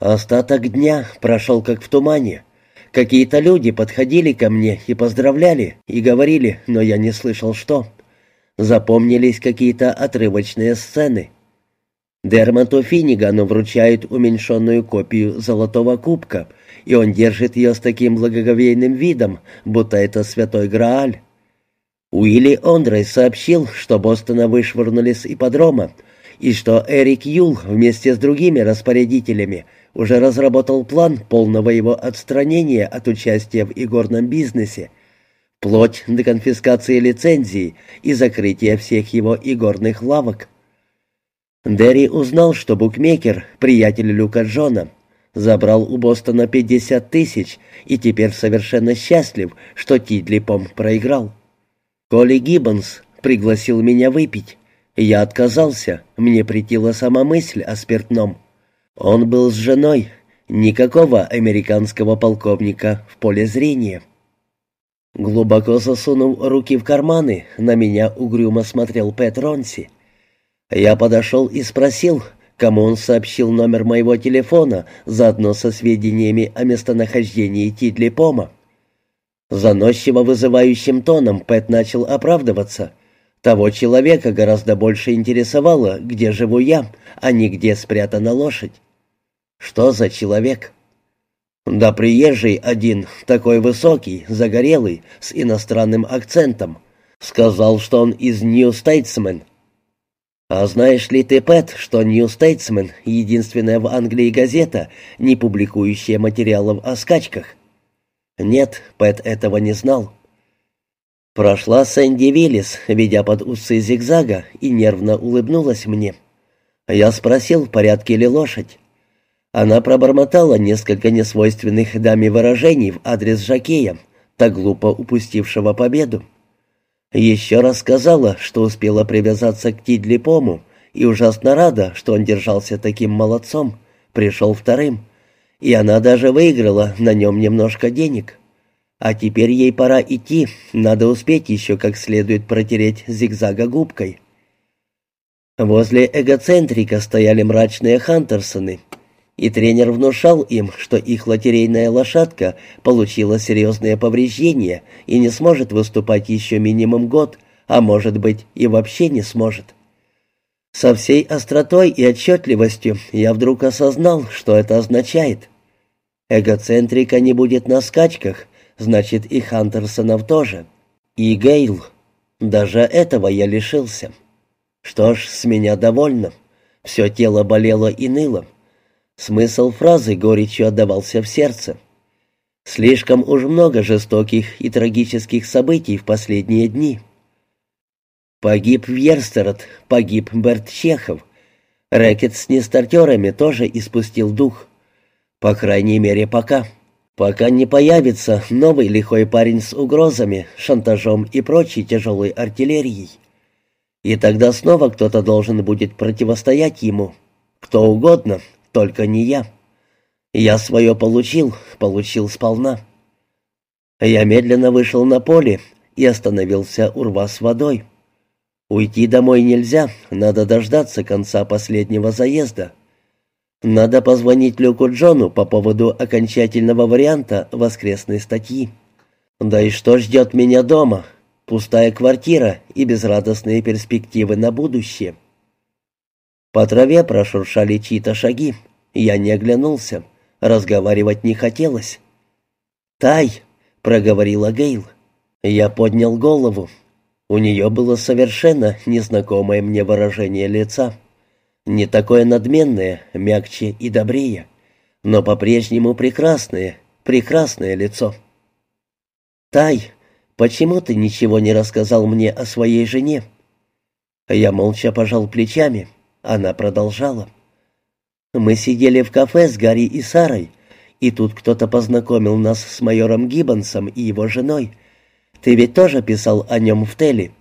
Остаток дня прошел как в тумане. Какие-то люди подходили ко мне и поздравляли, и говорили, но я не слышал что. Запомнились какие-то отрывочные сцены. Дермату Финнигану вручают уменьшенную копию золотого кубка, и он держит ее с таким благоговейным видом, будто это святой Грааль. Уилли Ондрей сообщил, что Бостона вышвырнули с ипподрома, и что Эрик Юл вместе с другими распорядителями уже разработал план полного его отстранения от участия в игорном бизнесе, вплоть до конфискации лицензии и закрытия всех его игорных лавок. Дерри узнал, что букмекер, приятель Люка Джона, забрал у Бостона 50 тысяч и теперь совершенно счастлив, что Тидлипом проиграл. Коли Гиббонс пригласил меня выпить. Я отказался, мне притила сама мысль о спиртном. Он был с женой, никакого американского полковника в поле зрения. Глубоко засунув руки в карманы, на меня угрюмо смотрел Пэт Ронси. Я подошел и спросил, кому он сообщил номер моего телефона, заодно со сведениями о местонахождении Тидли Пома. Заносчиво вызывающим тоном Пэт начал оправдываться — того человека гораздо больше интересовало, где живу я, а не где спрятана лошадь. Что за человек? Да приезжий один, такой высокий, загорелый, с иностранным акцентом. Сказал, что он из Нью-Стейтсмен. А знаешь ли ты, Пэт, что Нью-Стейтсмен — единственная в Англии газета, не публикующая материалов о скачках? Нет, Пэт этого не знал. Прошла Сэнди Виллис, ведя под усы зигзага, и нервно улыбнулась мне. Я спросил, в порядке ли лошадь. Она пробормотала несколько несвойственных даме выражений в адрес Жакея, так глупо упустившего победу. Еще раз сказала, что успела привязаться к Тидли Пому, и ужасно рада, что он держался таким молодцом, пришел вторым, и она даже выиграла на нем немножко денег. А теперь ей пора идти, надо успеть еще как следует протереть зигзага губкой. Возле эгоцентрика стояли мрачные Хантерсоны, и тренер внушал им, что их лотерейная лошадка получила серьезные повреждения и не сможет выступать еще минимум год, а может быть и вообще не сможет. Со всей остротой и отчетливостью я вдруг осознал, что это означает. Эгоцентрика не будет на скачках, значит и Хантерсонов тоже. И Гейл. Даже этого я лишился. Что ж, с меня довольно. Все тело болело и ныло. Смысл фразы горечью отдавался в сердце. Слишком уж много жестоких и трагических событий в последние дни. Погиб Вьерстерот, погиб Берт Чехов. Рэкет с нестартерами тоже испустил дух. По крайней мере, пока пока не появится новый лихой парень с угрозами, шантажом и прочей тяжелой артиллерией. И тогда снова кто-то должен будет противостоять ему. Кто угодно, только не я. Я свое получил, получил сполна. Я медленно вышел на поле и остановился у рва с водой. Уйти домой нельзя, надо дождаться конца последнего заезда. Надо позвонить Люку Джону по поводу окончательного варианта воскресной статьи. Да и что ждет меня дома? Пустая квартира и безрадостные перспективы на будущее. По траве прошуршали чьи-то шаги. Я не оглянулся. Разговаривать не хотелось. «Тай!» — проговорила Гейл. Я поднял голову. У нее было совершенно незнакомое мне выражение лица. Не такое надменное, мягче и добрее, но по-прежнему прекрасное, прекрасное лицо. «Тай, почему ты ничего не рассказал мне о своей жене?» Я молча пожал плечами. Она продолжала. «Мы сидели в кафе с Гарри и Сарой, и тут кто-то познакомил нас с майором Гиббонсом и его женой. Ты ведь тоже писал о нем в Теле.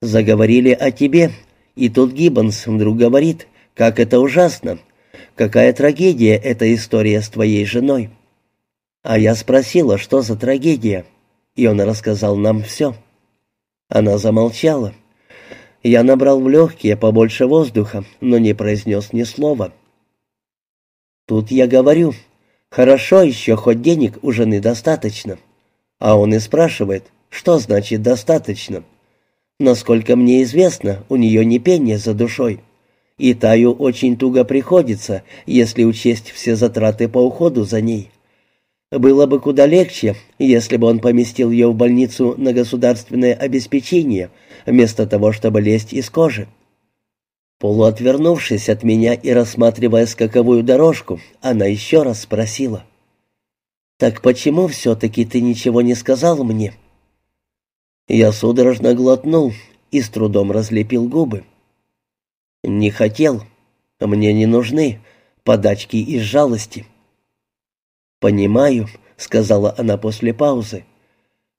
Заговорили о тебе, и тут Гиббонс вдруг говорит, как это ужасно, какая трагедия эта история с твоей женой. А я спросила, что за трагедия, и он рассказал нам все. Она замолчала. Я набрал в легкие побольше воздуха, но не произнес ни слова. Тут я говорю, хорошо еще, хоть денег у жены достаточно. А он и спрашивает, что значит «достаточно». Насколько мне известно, у нее не пение за душой. И Таю очень туго приходится, если учесть все затраты по уходу за ней. Было бы куда легче, если бы он поместил ее в больницу на государственное обеспечение, вместо того, чтобы лезть из кожи. Полуотвернувшись от меня и рассматривая скаковую дорожку, она еще раз спросила. «Так почему все-таки ты ничего не сказал мне?» Я судорожно глотнул и с трудом разлепил губы. «Не хотел. Мне не нужны подачки из жалости». «Понимаю», — сказала она после паузы.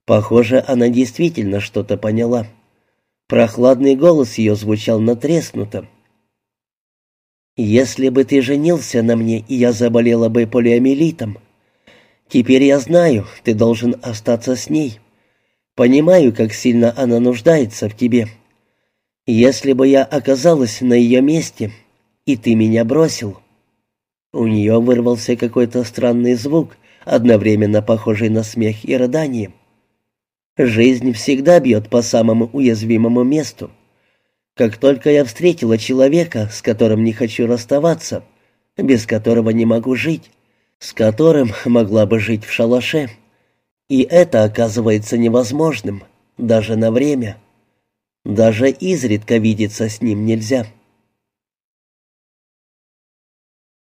Похоже, она действительно что-то поняла. Прохладный голос ее звучал натреснуто. «Если бы ты женился на мне, и я заболела бы полиомиелитом, теперь я знаю, ты должен остаться с ней. Понимаю, как сильно она нуждается в тебе. Если бы я оказалась на ее месте, и ты меня бросил...» У нее вырвался какой-то странный звук, одновременно похожий на смех и рыдание. Жизнь всегда бьет по самому уязвимому месту. Как только я встретила человека, с которым не хочу расставаться, без которого не могу жить, с которым могла бы жить в шалаше, и это оказывается невозможным, даже на время. Даже изредка видеться с ним нельзя.